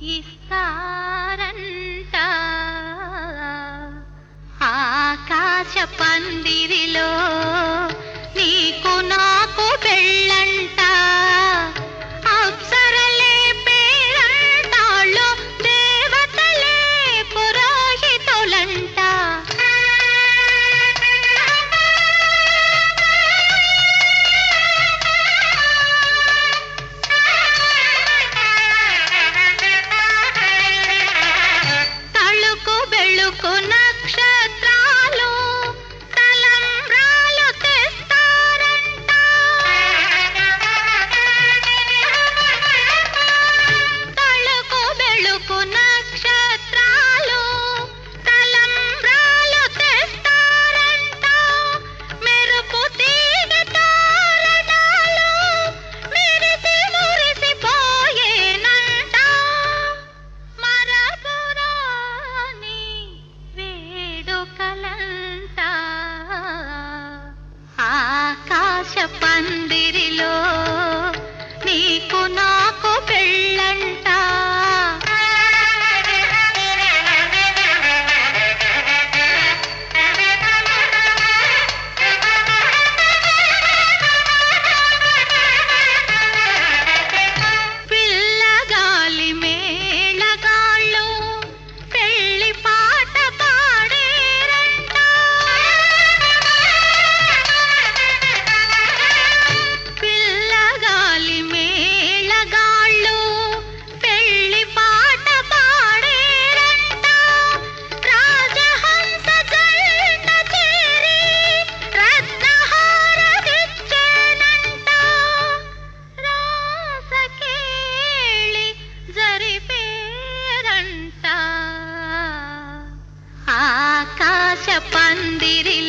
ఇస్తారంట ఆకాశ పందిరిలో மந்திரி